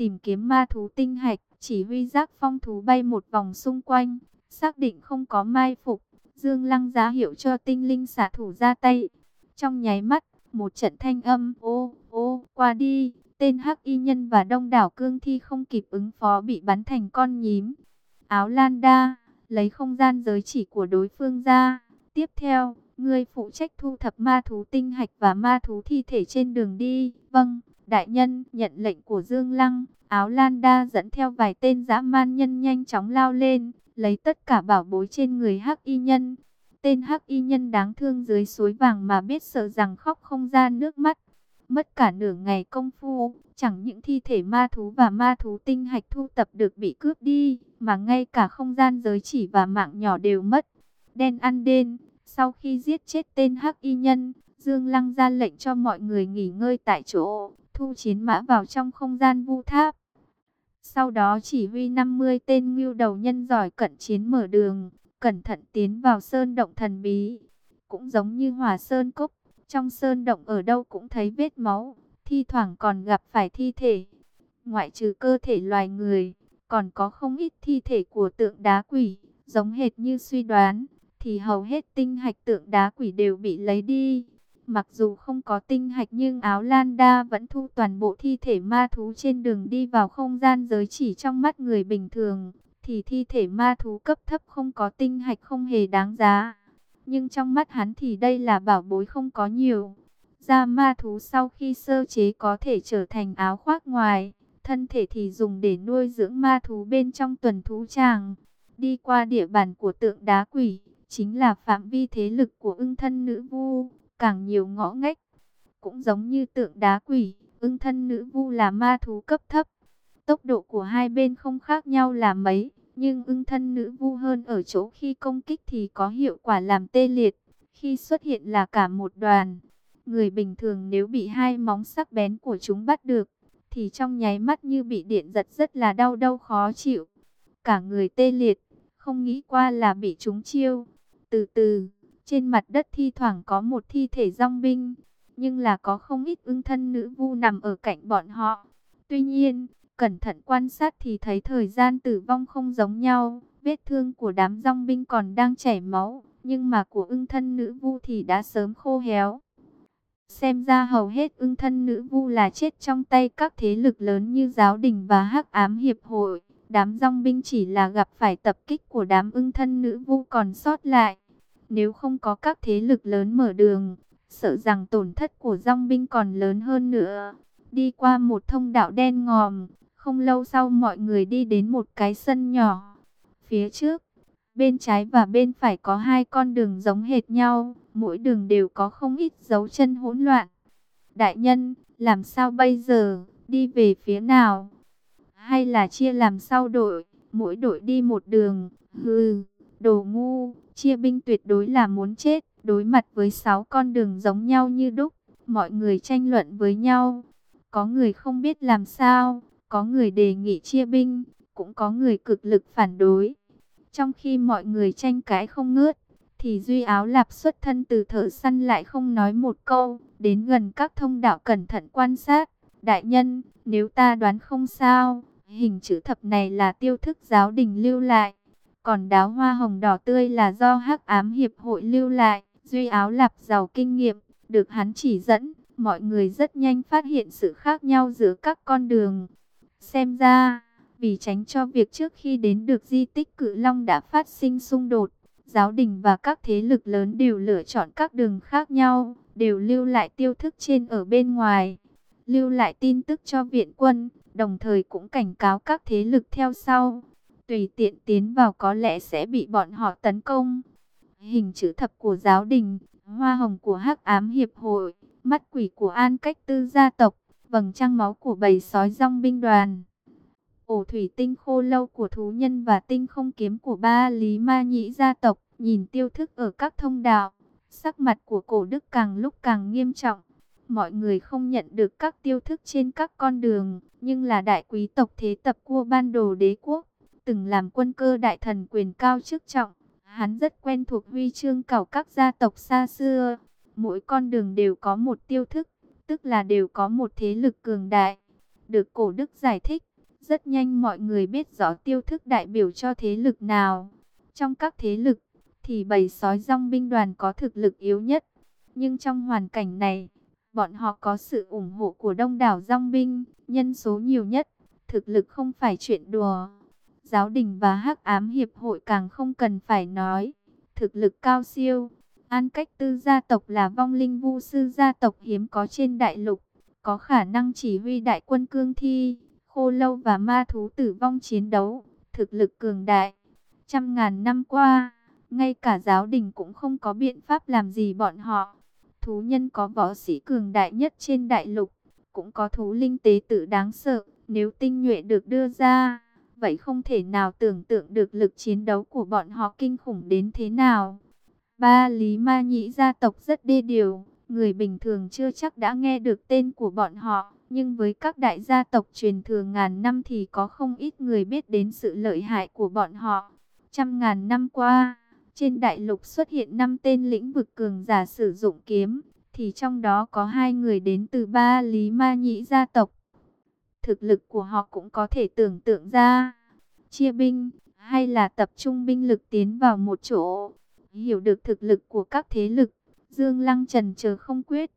tìm kiếm ma thú tinh hạch, chỉ huy giác phong thú bay một vòng xung quanh, xác định không có mai phục. Dương Lăng giá hiệu cho tinh linh xả thủ ra tay. Trong nháy mắt, một trận thanh âm ô ô qua đi, Tên hắc y nhân và đông đảo cương thi không kịp ứng phó bị bắn thành con nhím. Áo lan đa, lấy không gian giới chỉ của đối phương ra. Tiếp theo, ngươi phụ trách thu thập ma thú tinh hạch và ma thú thi thể trên đường đi. Vâng, đại nhân nhận lệnh của Dương Lăng. Áo lan đa dẫn theo vài tên dã man nhân nhanh chóng lao lên, lấy tất cả bảo bối trên người hắc y nhân. Tên hắc y nhân đáng thương dưới suối vàng mà biết sợ rằng khóc không ra nước mắt. Mất cả nửa ngày công phu, chẳng những thi thể ma thú và ma thú tinh hạch thu tập được bị cướp đi, mà ngay cả không gian giới chỉ và mạng nhỏ đều mất. Đen ăn đen, sau khi giết chết tên hắc y nhân, Dương Lăng ra lệnh cho mọi người nghỉ ngơi tại chỗ, thu chiến mã vào trong không gian vu tháp. Sau đó chỉ huy 50 tên ngưu đầu nhân giỏi cận chiến mở đường, cẩn thận tiến vào sơn động thần bí. Cũng giống như hỏa sơn cốc, trong sơn động ở đâu cũng thấy vết máu, thi thoảng còn gặp phải thi thể. Ngoại trừ cơ thể loài người, còn có không ít thi thể của tượng đá quỷ, giống hệt như suy đoán, thì hầu hết tinh hạch tượng đá quỷ đều bị lấy đi. Mặc dù không có tinh hạch nhưng áo lan đa vẫn thu toàn bộ thi thể ma thú trên đường đi vào không gian giới chỉ trong mắt người bình thường. Thì thi thể ma thú cấp thấp không có tinh hạch không hề đáng giá nhưng trong mắt hắn thì đây là bảo bối không có nhiều. Da ma thú sau khi sơ chế có thể trở thành áo khoác ngoài, thân thể thì dùng để nuôi dưỡng ma thú bên trong tuần thú tràng. Đi qua địa bàn của tượng đá quỷ, chính là phạm vi thế lực của ưng thân nữ vu, càng nhiều ngõ ngách. Cũng giống như tượng đá quỷ, ưng thân nữ vu là ma thú cấp thấp. Tốc độ của hai bên không khác nhau là mấy, nhưng ưng thân nữ vu hơn ở chỗ khi công kích thì có hiệu quả làm tê liệt. Khi xuất hiện là cả một đoàn. Người bình thường nếu bị hai móng sắc bén của chúng bắt được, thì trong nháy mắt như bị điện giật rất là đau đau khó chịu. Cả người tê liệt, không nghĩ qua là bị chúng chiêu. Từ từ, trên mặt đất thi thoảng có một thi thể rong binh, nhưng là có không ít ưng thân nữ vu nằm ở cạnh bọn họ. Tuy nhiên, Cẩn thận quan sát thì thấy thời gian tử vong không giống nhau. Vết thương của đám rong binh còn đang chảy máu, nhưng mà của ưng thân nữ vu thì đã sớm khô héo. Xem ra hầu hết ưng thân nữ vu là chết trong tay các thế lực lớn như giáo đình và hắc ám hiệp hội. Đám rong binh chỉ là gặp phải tập kích của đám ưng thân nữ vu còn sót lại. Nếu không có các thế lực lớn mở đường, sợ rằng tổn thất của rong binh còn lớn hơn nữa. Đi qua một thông đạo đen ngòm, không lâu sau mọi người đi đến một cái sân nhỏ. Phía trước, bên trái và bên phải có hai con đường giống hệt nhau, mỗi đường đều có không ít dấu chân hỗn loạn. Đại nhân, làm sao bây giờ, đi về phía nào? Hay là chia làm sao đội, mỗi đội đi một đường? Hừ, đồ ngu, chia binh tuyệt đối là muốn chết, đối mặt với sáu con đường giống nhau như đúc, mọi người tranh luận với nhau. Có người không biết làm sao, có người đề nghị chia binh, cũng có người cực lực phản đối. Trong khi mọi người tranh cãi không ngớt, thì Duy Áo Lạp xuất thân từ thợ săn lại không nói một câu, đến gần các thông đạo cẩn thận quan sát. Đại nhân, nếu ta đoán không sao, hình chữ thập này là tiêu thức giáo đình lưu lại, còn đáo hoa hồng đỏ tươi là do hắc ám hiệp hội lưu lại. Duy áo lạp giàu kinh nghiệm, được hắn chỉ dẫn, mọi người rất nhanh phát hiện sự khác nhau giữa các con đường. Xem ra, vì tránh cho việc trước khi đến được di tích cự long đã phát sinh xung đột, giáo đình và các thế lực lớn đều lựa chọn các đường khác nhau, đều lưu lại tiêu thức trên ở bên ngoài, lưu lại tin tức cho viện quân, đồng thời cũng cảnh cáo các thế lực theo sau. Tùy tiện tiến vào có lẽ sẽ bị bọn họ tấn công. Hình chữ thập của giáo đình, hoa hồng của hắc ám hiệp hội, mắt quỷ của an cách tư gia tộc, vầng trăng máu của bầy sói rong binh đoàn. Ổ thủy tinh khô lâu của thú nhân và tinh không kiếm của ba lý ma nhĩ gia tộc, nhìn tiêu thức ở các thông đạo. Sắc mặt của cổ đức càng lúc càng nghiêm trọng. Mọi người không nhận được các tiêu thức trên các con đường, nhưng là đại quý tộc thế tập cua ban đồ đế quốc, từng làm quân cơ đại thần quyền cao chức trọng. Hắn rất quen thuộc huy chương cảo các gia tộc xa xưa. Mỗi con đường đều có một tiêu thức, tức là đều có một thế lực cường đại. Được cổ đức giải thích, rất nhanh mọi người biết rõ tiêu thức đại biểu cho thế lực nào. Trong các thế lực, thì bầy sói rong binh đoàn có thực lực yếu nhất. Nhưng trong hoàn cảnh này, bọn họ có sự ủng hộ của đông đảo rong binh, nhân số nhiều nhất, thực lực không phải chuyện đùa. Giáo đình và hắc ám hiệp hội càng không cần phải nói, thực lực cao siêu. An cách tư gia tộc là vong linh vu sư gia tộc hiếm có trên đại lục, có khả năng chỉ huy đại quân cương thi, khô lâu và ma thú tử vong chiến đấu, thực lực cường đại. Trăm ngàn năm qua, ngay cả giáo đình cũng không có biện pháp làm gì bọn họ. Thú nhân có võ sĩ cường đại nhất trên đại lục, cũng có thú linh tế tự đáng sợ, nếu tinh nhuệ được đưa ra, vậy không thể nào tưởng tượng được lực chiến đấu của bọn họ kinh khủng đến thế nào. Ba Lý Ma Nhĩ gia tộc rất đê điều, người bình thường chưa chắc đã nghe được tên của bọn họ, nhưng với các đại gia tộc truyền thừa ngàn năm thì có không ít người biết đến sự lợi hại của bọn họ. Trăm ngàn năm qua, trên đại lục xuất hiện năm tên lĩnh vực cường giả sử dụng kiếm, thì trong đó có hai người đến từ ba Lý Ma Nhĩ gia tộc. Thực lực của họ cũng có thể tưởng tượng ra. Chia binh, hay là tập trung binh lực tiến vào một chỗ. Hiểu được thực lực của các thế lực, Dương Lăng trần chờ không quyết.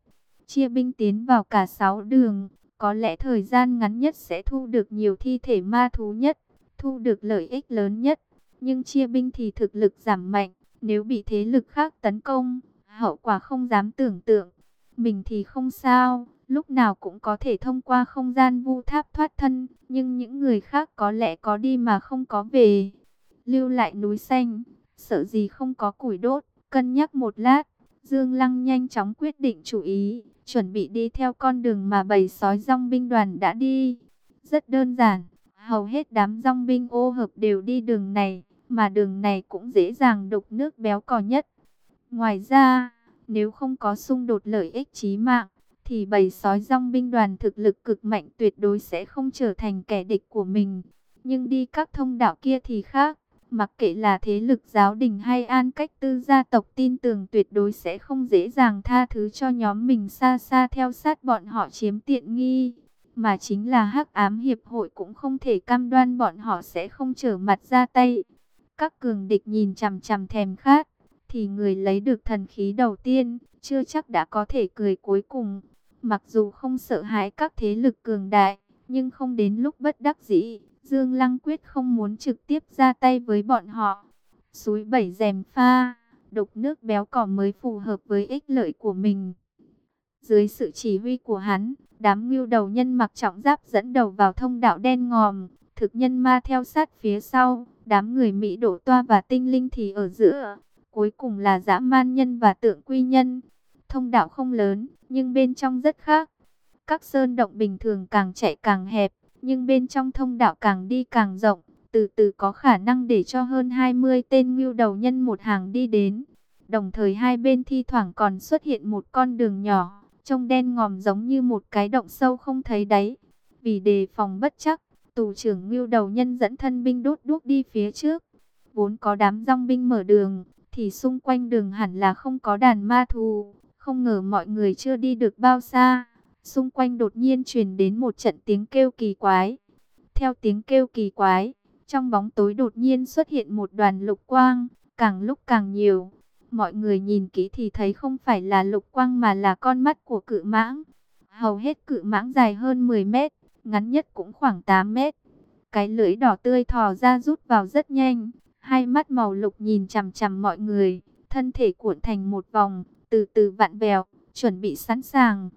Chia binh tiến vào cả sáu đường, có lẽ thời gian ngắn nhất sẽ thu được nhiều thi thể ma thú nhất, thu được lợi ích lớn nhất nhưng chia binh thì thực lực giảm mạnh, nếu bị thế lực khác tấn công, hậu quả không dám tưởng tượng. Mình thì không sao, lúc nào cũng có thể thông qua không gian vu tháp thoát thân, nhưng những người khác có lẽ có đi mà không có về. Lưu lại núi xanh, sợ gì không có củi đốt, cân nhắc một lát, Dương Lăng nhanh chóng quyết định chủ ý, chuẩn bị đi theo con đường mà bầy sói rong binh đoàn đã đi. Rất đơn giản, hầu hết đám rong binh ô hợp đều đi đường này mà đường này cũng dễ dàng đục nước béo cò nhất. Ngoài ra, nếu không có xung đột lợi ích chí mạng, thì bầy sói rong binh đoàn thực lực cực mạnh tuyệt đối sẽ không trở thành kẻ địch của mình. Nhưng đi các thông đạo kia thì khác, mặc kệ là thế lực giáo đình hay an cách tư gia tộc tin tưởng tuyệt đối sẽ không dễ dàng tha thứ cho nhóm mình xa xa theo sát bọn họ chiếm tiện nghi. Mà chính là hắc ám hiệp hội cũng không thể cam đoan bọn họ sẽ không trở mặt ra tay các cường địch nhìn chằm chằm thèm khát, thì người lấy được thần khí đầu tiên, chưa chắc đã có thể cười cuối cùng. Mặc dù không sợ hãi các thế lực cường đại, nhưng không đến lúc bất đắc dĩ, Dương Lăng quyết không muốn trực tiếp ra tay với bọn họ. Suối bảy rèm pha, đục nước béo cỏ mới phù hợp với ích lợi của mình. Dưới sự chỉ huy của hắn, đám ngưu đầu nhân mặc trọng giáp dẫn đầu vào thông đạo đen ngòm, thực nhân ma theo sát phía sau. Đám người Mỹ đổ toa và tinh linh thì ở giữa. Cuối cùng là dã man nhân và tượng quy nhân. Thông đạo không lớn, nhưng bên trong rất khác. Các sơn động bình thường càng chạy càng hẹp, nhưng bên trong thông đạo càng đi càng rộng. Từ từ có khả năng để cho hơn 20 tên ngưu đầu nhân một hàng đi đến. Đồng thời hai bên thi thoảng còn xuất hiện một con đường nhỏ, trông đen ngòm giống như một cái động sâu không thấy đáy. Vì đề phòng bất chắc, tù trưởng ngưu đầu nhân dẫn thân binh đốt đuốc đi phía trước. Vốn có đám rong binh mở đường, thì xung quanh đường hẳn là không có đàn ma thù. Không ngờ mọi người chưa đi được bao xa. Xung quanh đột nhiên truyền đến một trận tiếng kêu kỳ quái. Theo tiếng kêu kỳ quái, trong bóng tối đột nhiên xuất hiện một đoàn lục quang, càng lúc càng nhiều. Mọi người nhìn kỹ thì thấy không phải là lục quang mà là con mắt của cự mãng. Hầu hết cự mãng dài hơn 10 mét, ngắn nhất cũng khoảng 8 mét. Cái lưỡi đỏ tươi thò ra rút vào rất nhanh, hai mắt màu lục nhìn chằm chằm mọi người, thân thể cuộn thành một vòng, từ từ vặn vẹo, chuẩn bị sẵn sàng.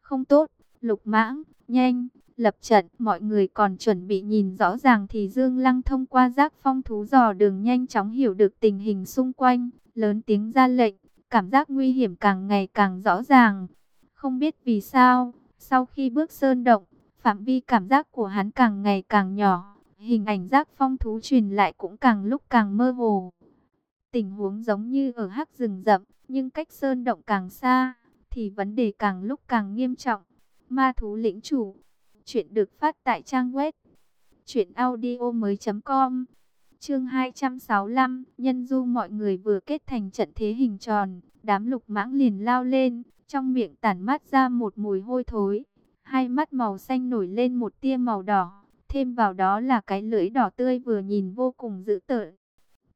Không tốt, lục mãng, nhanh, lập trận, mọi người còn chuẩn bị nhìn rõ ràng thì Dương Lăng thông qua giác phong thú dò đường nhanh chóng hiểu được tình hình xung quanh, lớn tiếng ra lệnh, cảm giác nguy hiểm càng ngày càng rõ ràng. Không biết vì sao, sau khi bước sơn động, phạm vi cảm giác của hắn càng ngày càng nhỏ, hình ảnh giác phong thú truyền lại cũng càng lúc càng mơ hồ. Tình huống giống như ở hắc rừng rậm, nhưng cách sơn động càng xa, thì vấn đề càng lúc càng nghiêm trọng. Ma thú lĩnh chủ, chuyện được phát tại trang web truyệnaudiomoi.com. Chương 265, nhân du mọi người vừa kết thành trận thế hình tròn, đám lục mãng liền lao lên, trong miệng tản mát ra một mùi hôi thối. Hai mắt màu xanh nổi lên một tia màu đỏ, thêm vào đó là cái lưỡi đỏ tươi vừa nhìn vô cùng dữ tợn.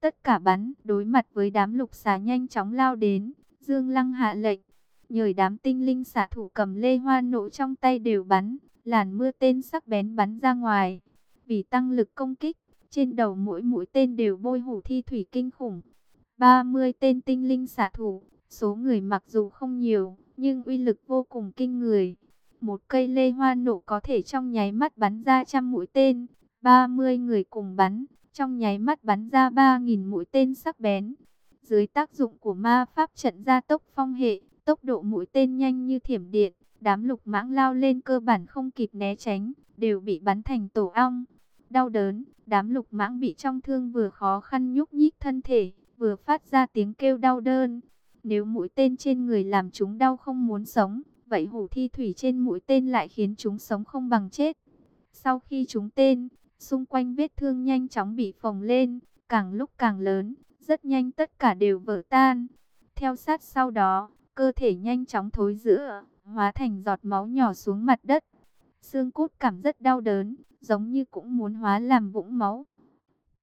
Tất cả bắn, đối mặt với đám lục xà nhanh chóng lao đến, Dương Lăng hạ lệnh. Nhời đám tinh linh xạ thủ cầm lê hoa nổ trong tay đều bắn, làn mưa tên sắc bén bắn ra ngoài. Vì tăng lực công kích, trên đầu mỗi mũi tên đều bôi hủ thi thủy kinh khủng. 30 tên tinh linh xạ thủ, số người mặc dù không nhiều, nhưng uy lực vô cùng kinh người. Một cây lê hoa nổ có thể trong nháy mắt bắn ra trăm mũi tên, 30 người cùng bắn, trong nháy mắt bắn ra 3.000 mũi tên sắc bén. Dưới tác dụng của ma pháp trận gia tốc phong hệ, tốc độ mũi tên nhanh như thiểm điện, đám lục mãng lao lên cơ bản không kịp né tránh, đều bị bắn thành tổ ong. Đau đớn, đám lục mãng bị trong thương vừa khó khăn nhúc nhích thân thể, vừa phát ra tiếng kêu đau đớn. Nếu mũi tên trên người làm chúng đau không muốn sống, vậy hủ thi thủy trên mũi tên lại khiến chúng sống không bằng chết. Sau khi chúng tên, xung quanh vết thương nhanh chóng bị phồng lên, càng lúc càng lớn, rất nhanh tất cả đều vỡ tan. Theo sát sau đó, cơ thể nhanh chóng thối rữa, hóa thành giọt máu nhỏ xuống mặt đất. Xương cốt cảm rất đau đớn, giống như cũng muốn hóa làm vũng máu.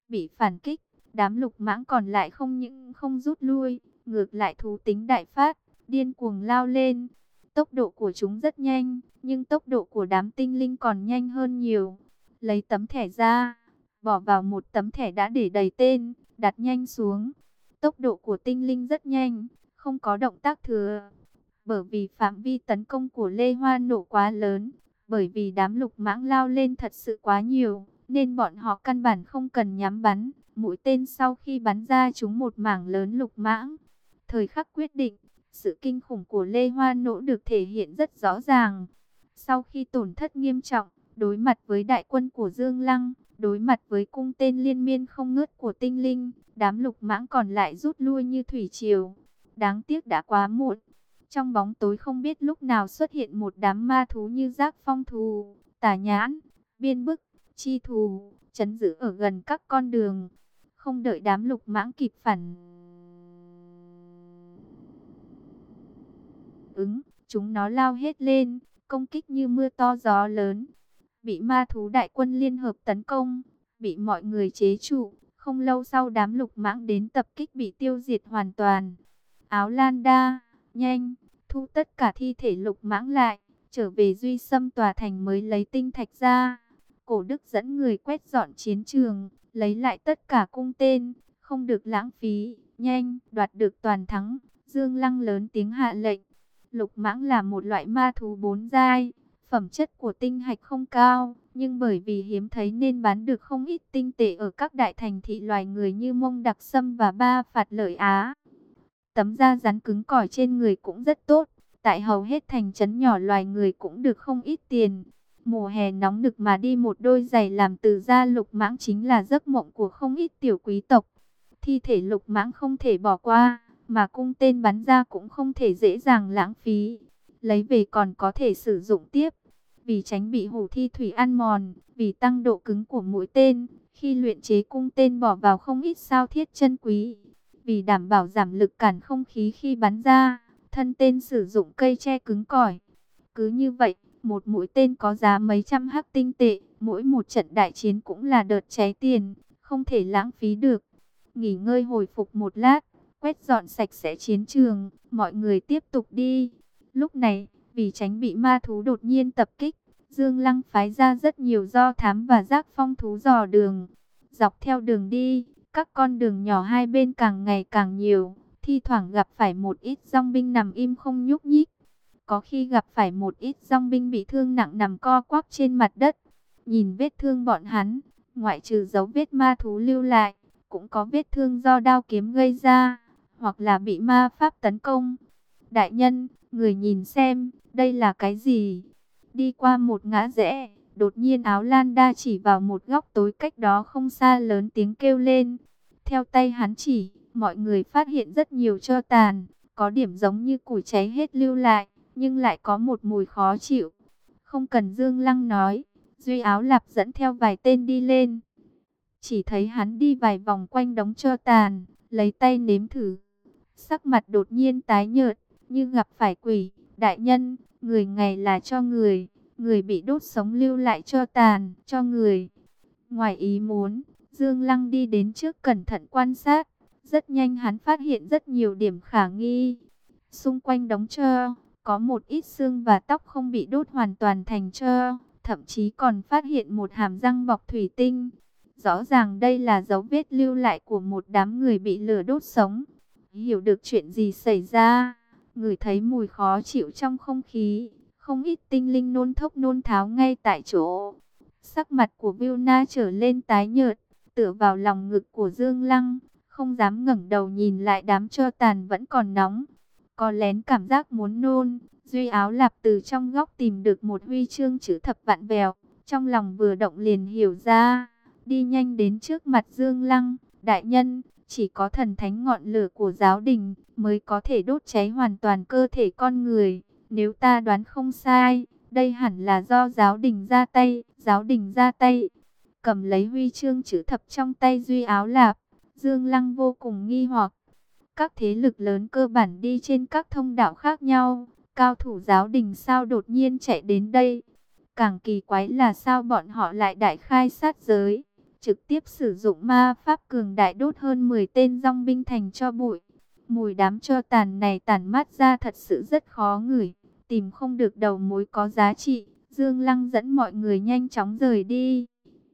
Bị phản kích, đám lục mãng còn lại không những không rút lui, ngược lại thú tính đại phát, điên cuồng lao lên. Tốc độ của chúng rất nhanh, nhưng tốc độ của đám tinh linh còn nhanh hơn nhiều. Lấy tấm thẻ ra, bỏ vào một tấm thẻ đã để đầy tên, đặt nhanh xuống. Tốc độ của tinh linh rất nhanh, không có động tác thừa. Bởi vì phạm vi tấn công của Lê Hoa nổ quá lớn, bởi vì đám lục mãng lao lên thật sự quá nhiều, nên bọn họ căn bản không cần nhắm bắn. Mũi tên sau khi bắn ra chúng một mảng lớn lục mãng. Thời khắc quyết định, sự kinh khủng của Lê Hoa nổ được thể hiện rất rõ ràng. Sau khi tổn thất nghiêm trọng, đối mặt với đại quân của Dương Lăng, đối mặt với cung tên liên miên không ngớt của tinh linh, đám lục mãng còn lại rút lui như thủy triều. Đáng tiếc đã quá muộn. Trong bóng tối không biết lúc nào xuất hiện một đám ma thú như giác phong thù, tà nhãn, biên bức, chi thù, chấn giữ ở gần các con đường. Không đợi đám lục mãng kịp phản ứng, chúng nó lao hết lên, công kích như mưa to gió lớn. Bị ma thú đại quân liên hợp tấn công, bị mọi người chế trụ. Không lâu sau đám lục mãng đến tập kích bị tiêu diệt hoàn toàn. Áo Lan Đa, nhanh, thu tất cả thi thể lục mãng lại, trở về duy xâm tòa thành mới lấy tinh thạch ra. Cổ đức dẫn người quét dọn chiến trường, lấy lại tất cả cung tên, không được lãng phí, nhanh, đoạt được toàn thắng. Dương Lăng lớn tiếng hạ lệnh. Lục mãng là một loại ma thú bốn giai, phẩm chất của tinh hạch không cao, nhưng bởi vì hiếm thấy nên bán được không ít tinh tệ ở các đại thành thị loài người như mông đặc sâm và ba phạt lợi Á. Tấm da rắn cứng cỏi trên người cũng rất tốt. Tại hầu hết thành trấn nhỏ loài người cũng được không ít tiền. Mùa hè nóng nực mà đi một đôi giày làm từ da lục mãng chính là giấc mộng của không ít tiểu quý tộc. Thi thể lục mãng không thể bỏ qua, mà cung tên bắn ra cũng không thể dễ dàng lãng phí. Lấy về còn có thể sử dụng tiếp. Vì tránh bị hủ thi thủy ăn mòn, vì tăng độ cứng của mũi tên, khi luyện chế cung tên bỏ vào không ít sao thiết chân quý vì đảm bảo giảm lực cản không khí khi bắn ra, thân tên sử dụng cây tre cứng cỏi. Cứ như vậy, một mũi tên có giá mấy trăm hắc tinh tệ, mỗi một trận đại chiến cũng là đợt cháy tiền, không thể lãng phí được. Nghỉ ngơi hồi phục một lát, quét dọn sạch sẽ chiến trường, mọi người tiếp tục đi. Lúc này, vì tránh bị ma thú đột nhiên tập kích, Dương Lăng phái ra rất nhiều do thám và giác phong thú dò đường. Dọc theo đường đi, các con đường nhỏ hai bên càng ngày càng nhiều, thi thoảng gặp phải một ít dòng binh nằm im không nhúc nhích. Có khi gặp phải một ít dòng binh bị thương nặng nằm co quắp trên mặt đất. Nhìn vết thương bọn hắn, ngoại trừ dấu vết ma thú lưu lại, cũng có vết thương do đao kiếm gây ra, hoặc là bị ma pháp tấn công. Đại nhân, người nhìn xem, đây là cái gì? Đi qua một ngã rẽ, đột nhiên áo lan đa chỉ vào một góc tối cách đó không xa lớn tiếng kêu lên. Theo tay hắn chỉ, mọi người phát hiện rất nhiều cho tàn, có điểm giống như củi cháy hết lưu lại, nhưng lại có một mùi khó chịu. Không cần Dương Lăng nói, Duy áo lạp dẫn theo vài tên đi lên. Chỉ thấy hắn đi vài vòng quanh đống cho tàn, lấy tay nếm thử. Sắc mặt đột nhiên tái nhợt, như gặp phải quỷ. Đại nhân, người ngày là cho người, người bị đốt sống lưu lại cho tàn, cho người. Ngoài ý muốn, Dương Lăng đi đến trước cẩn thận quan sát. Rất nhanh hắn phát hiện rất nhiều điểm khả nghi. Xung quanh đống trơ, có một ít xương và tóc không bị đốt hoàn toàn thành trơ. Thậm chí còn phát hiện một hàm răng bọc thủy tinh. Rõ ràng đây là dấu vết lưu lại của một đám người bị lửa đốt sống. Hiểu được chuyện gì xảy ra, ngửi thấy mùi khó chịu trong không khí, không ít tinh linh nôn thốc nôn tháo ngay tại chỗ. Sắc mặt của Na trở lên tái nhợt, tựa vào lòng ngực của Dương Lăng, không dám ngẩng đầu nhìn lại đám cho tàn vẫn còn nóng. Có lén cảm giác muốn nôn, Duy áo lạp từ trong góc tìm được một huy chương chữ thập vạn vèo, trong lòng vừa động liền hiểu ra, đi nhanh đến trước mặt Dương Lăng, đại nhân, chỉ có thần thánh ngọn lửa của giáo đình mới có thể đốt cháy hoàn toàn cơ thể con người. Nếu ta đoán không sai, đây hẳn là do giáo đình ra tay, giáo đình ra tay. Cầm lấy huy chương chữ thập trong tay Duy áo lạp, Dương Lăng vô cùng nghi hoặc. Các thế lực lớn cơ bản đi trên các thông đạo khác nhau, cao thủ giáo đình sao đột nhiên chạy đến đây. Càng kỳ quái là sao bọn họ lại đại khai sát giới trực tiếp sử dụng ma pháp cường đại đốt hơn 10 tên dòng binh thành cho bụi. Mùi đám cho tàn này tản mát ra thật sự rất khó ngửi, tìm không được đầu mối có giá trị. Dương Lăng dẫn mọi người nhanh chóng rời đi.